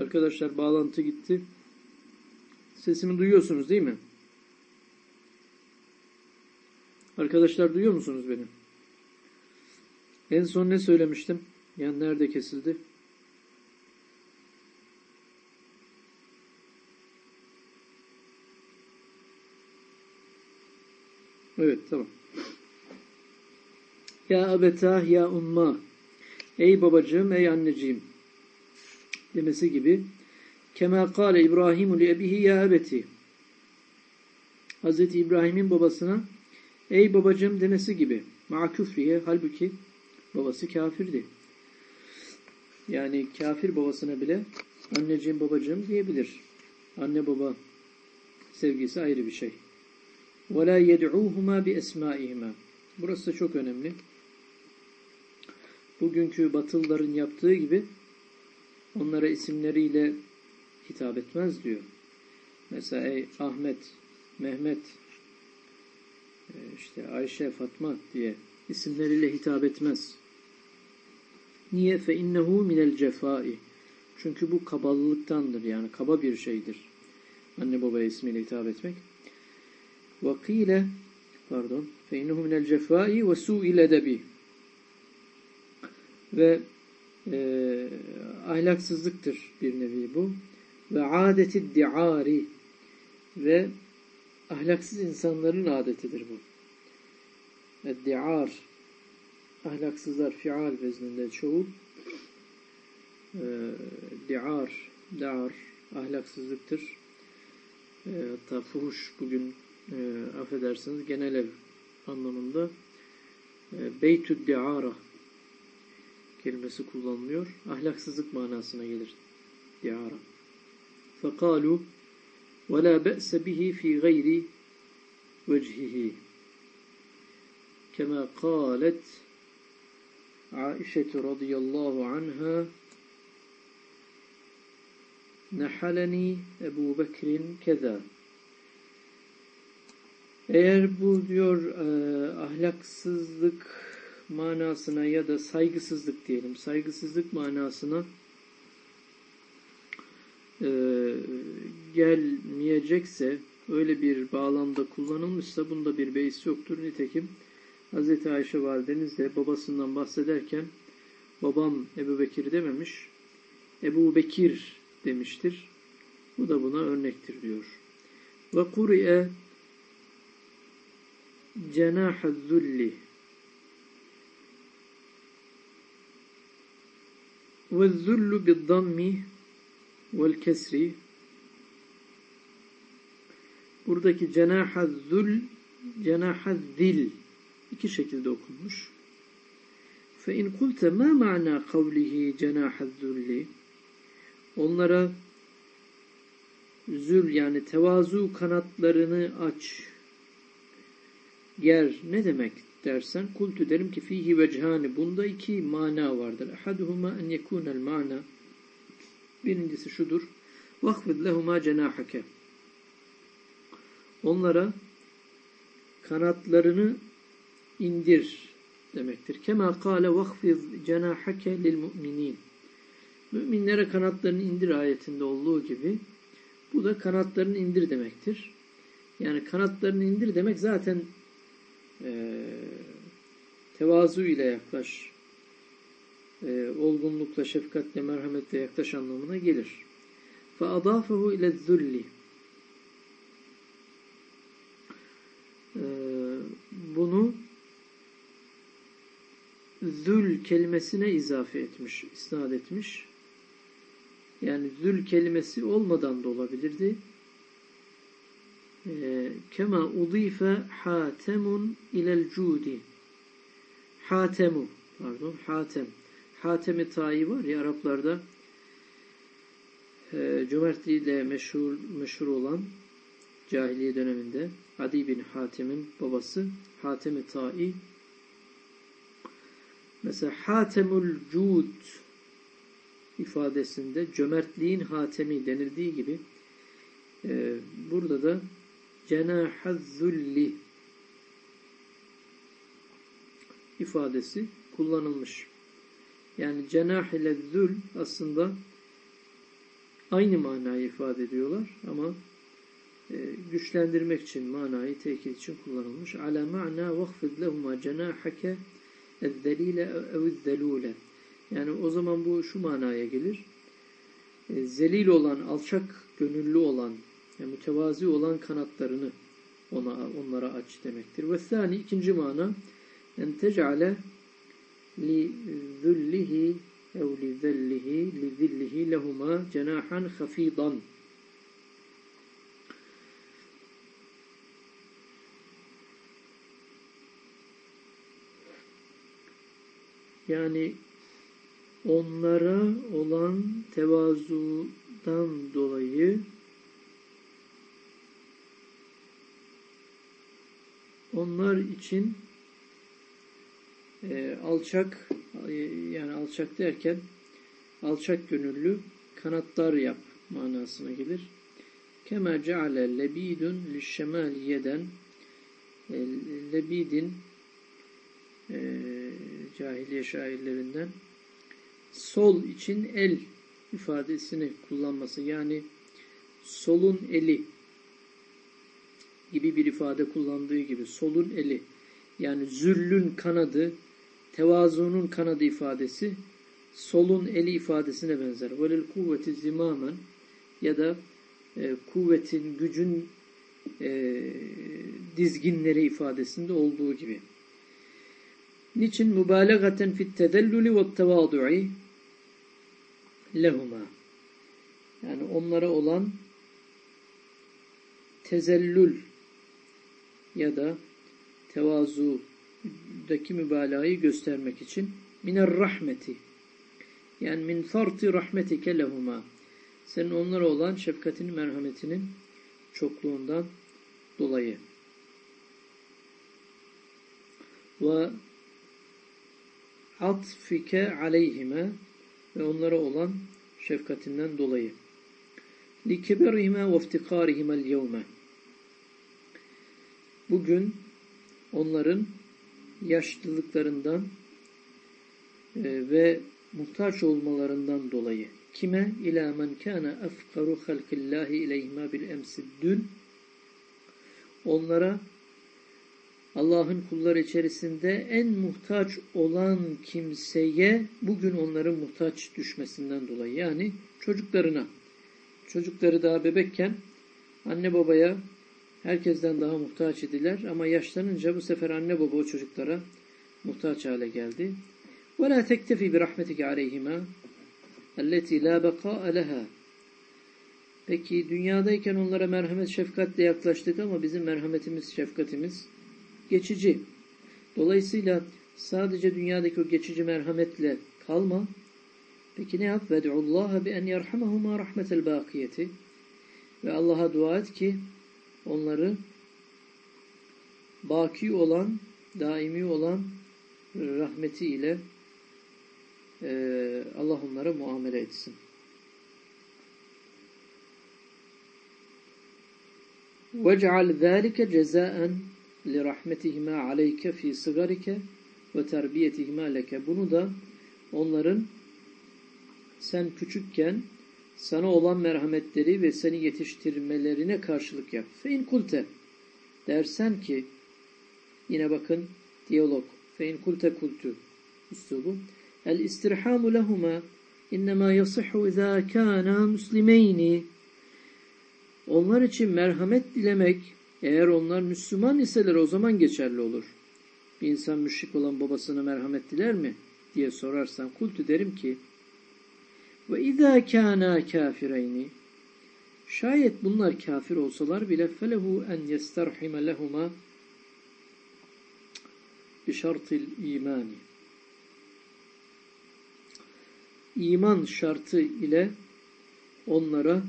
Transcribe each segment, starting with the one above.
Arkadaşlar bağlantı gitti. Sesimi duyuyorsunuz değil mi? Arkadaşlar duyuyor musunuz beni? En son ne söylemiştim? Yani nerede kesildi? Evet tamam. Ya abetah ya umma. Ey babacığım, ey anneciğim Demesi gibi. Kema kâle İbrahimu li ebihi ya ebeti. Hz. İbrahim'in babasına ey babacığım demesi gibi. Ma küfriye halbuki babası kafirdi. Yani kafir babasına bile anneciğim babacığım diyebilir. Anne baba sevgisi ayrı bir şey. وَلَا يَدْعُوهُمَا بِاَسْمَائِهِمَا Burası da çok önemli. Bugünkü batılların yaptığı gibi onlara isimleriyle hitap etmez diyor. Mesela ey Ahmet, Mehmet, e, işte Ayşe, Fatma diye isimleriyle hitap etmez. Niye? Fe innehu minel cefai. Çünkü bu kabalılıktandır yani kaba bir şeydir. Anne babaya ismiyle hitap etmek. Vakile pardon fe innehu minel cefai ve su'il edebi ve e, ahlaksızlıktır bir nevi bu. Ve adeti diari ve ahlaksız insanların adetidir bu. Diar ahlaksızlar fial vezninde çoğul e, diar dar ahlaksızlıktır. E, hatta fuhuş bugün e, affedersiniz genel ev anlamında e, beytü diara kelimesi kullanılıyor. Ahlaksızlık manasına gelir. Diara. فَقَالُوا وَلَا بَأْسَ بِهِ فِي غَيْرِ وَجْهِهِ كما قالت عائشة رضي الله عنها نحلني أبو بكر كذا Eğer bu diyor e, ahlaksızlık manasına ya da saygısızlık diyelim, saygısızlık manasına e, gelmeyecekse, öyle bir bağlamda kullanılmışsa bunda bir beis yoktur. Nitekim Hz. Ayşe validemiz de babasından bahsederken babam Ebu Bekir dememiş, Ebu Bekir demiştir. Bu da buna örnektir diyor. Ve kuri'e cenah zulli ve zullu biddammi vel kesri. Buradaki cenaha zul cenaha zil iki şekilde okunmuş. Fe in kulte ma ma'na kavlihi cenaha zulli. Onlara zül yani tevazu kanatlarını aç. Ger ne demek dersen kultu derim ki fihi vechani bunda iki mana vardır. Ahaduhuma en yekunel mana birincisi şudur. Vakfid lehuma cenahake onlara kanatlarını indir demektir. Kema kâle vakfiz cenahake lil mu'minin. Müminlere kanatlarını indir ayetinde olduğu gibi bu da kanatlarını indir demektir. Yani kanatlarını indir demek zaten e, tevazu ile yaklaş, e, olgunlukla, şefkatle, merhametle yaklaş anlamına gelir. فَاَضَافَهُ اِلَى الذُّلِّ e, Bunu zül kelimesine izafe etmiş, isnat etmiş. Yani zül kelimesi olmadan da olabilirdi. Ee, kema udife hatemun ilel cudi. Hatemu, pardon, hatem. Hatemi tayi var ya Araplarda e, cömertliğiyle meşhur, meşhur olan cahiliye döneminde Adi bin Hatem'in babası Hatemi Ta'i mesela Hatemul Cud ifadesinde cömertliğin hatemi denildiği gibi e, burada da cenahazzulli ifadesi kullanılmış. Yani cenah ile zül aslında aynı manayı ifade ediyorlar ama e, güçlendirmek için, manayı tekit için kullanılmış. Ala ma'na vahfid lehuma cenahake ezzelile evizzelule. Yani o zaman bu şu manaya gelir. E, zelil olan, alçak gönüllü olan, yani mütevazi olan kanatlarını ona onlara aç demektir. Ve thani ikinci mana en tec'ale li züllihi ev li zellihi li zillihi lehuma cenahan hafidan. Yani onlara olan tevazudan dolayı onlar için e, alçak e, yani alçak derken alçak gönüllü kanatlar yap manasına gelir. Kema ceale lebidun lişşemaliyeden e, lebidin e, cahiliye şairlerinden sol için el ifadesini kullanması yani solun eli gibi bir ifade kullandığı gibi solun eli yani züllün kanadı tevazunun kanadı ifadesi solun eli ifadesine benzer. Velil kuvveti zimamen ya da e, kuvvetin, gücün e, dizginleri ifadesinde olduğu gibi. Niçin? Mübalağaten fit tedellülü ve tevadu'i lehuma. Yani onlara olan tezellül ya da tevazudaki mübalağayı göstermek için miner rahmeti yani min farti rahmetike lehuma senin onlara olan şefkatinin merhametinin çokluğundan dolayı ve atfike aleyhime ve onlara olan şefkatinden dolayı. Likibirihime ve iftikarihime yevme Bugün onların yaşlılıklarından e, ve muhtaç olmalarından dolayı. Kime? İla men kana afqaru halqillahi ileyhima bil dün. Onlara Allah'ın kulları içerisinde en muhtaç olan kimseye bugün onların muhtaç düşmesinden dolayı. Yani çocuklarına. Çocukları daha bebekken anne babaya herkesten daha muhtaç idiler ama yaşlanınca bu sefer anne baba o çocuklara muhtaç hale geldi. وَلَا تَكْتَفِي بِرَحْمَتِكَ عَلَيْهِمَا اَلَّتِي لَا بَقَاءَ لَهَا Peki dünyadayken onlara merhamet şefkatle yaklaştık ama bizim merhametimiz, şefkatimiz geçici. Dolayısıyla sadece dünyadaki o geçici merhametle kalma. Peki ne yap? وَدْعُ bi en يَرْحَمَهُمَا رَحْمَةَ الْبَاقِيَةِ Ve Allah'a dua et ki onları baki olan, daimi olan rahmeti ile e, Allah onlara muamele etsin. وَجْعَلْ ذَٰلِكَ جَزَاءً لِرَحْمَتِهِمَا عَلَيْكَ ف۪ي صِغَرِكَ وَتَرْبِيَتِهِمَا لَكَ Bunu da onların sen küçükken sana olan merhametleri ve seni yetiştirmelerine karşılık yap. Fein kulte dersen ki yine bakın diyalog. Fein kulte kultu üslubu. El istirhamu lehuma innema yasihhu izâ kâna muslimeyni. Onlar için merhamet dilemek eğer onlar Müslüman iseler o zaman geçerli olur. Bir insan müşrik olan babasına merhamet diler mi? diye sorarsan kultu derim ki ve izâ kâna kâfireyni. Şayet bunlar kafir olsalar bile felehu en yesterhime lehuma bi şartil imani iman şartı ile onlara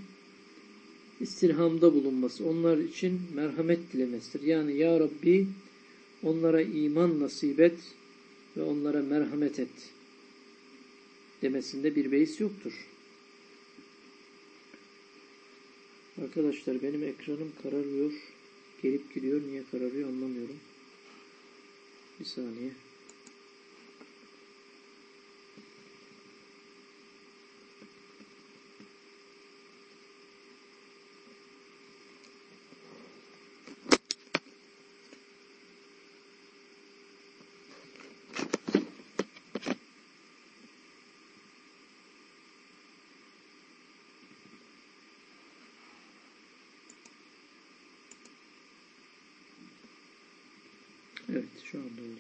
istirhamda bulunması, onlar için merhamet dilemesidir. Yani Ya Rabbi onlara iman nasip et ve onlara merhamet et demesinde bir beis yoktur. Arkadaşlar benim ekranım kararıyor. Gelip gidiyor. Niye kararıyor anlamıyorum. Bir saniye. Evet şu anda oldu.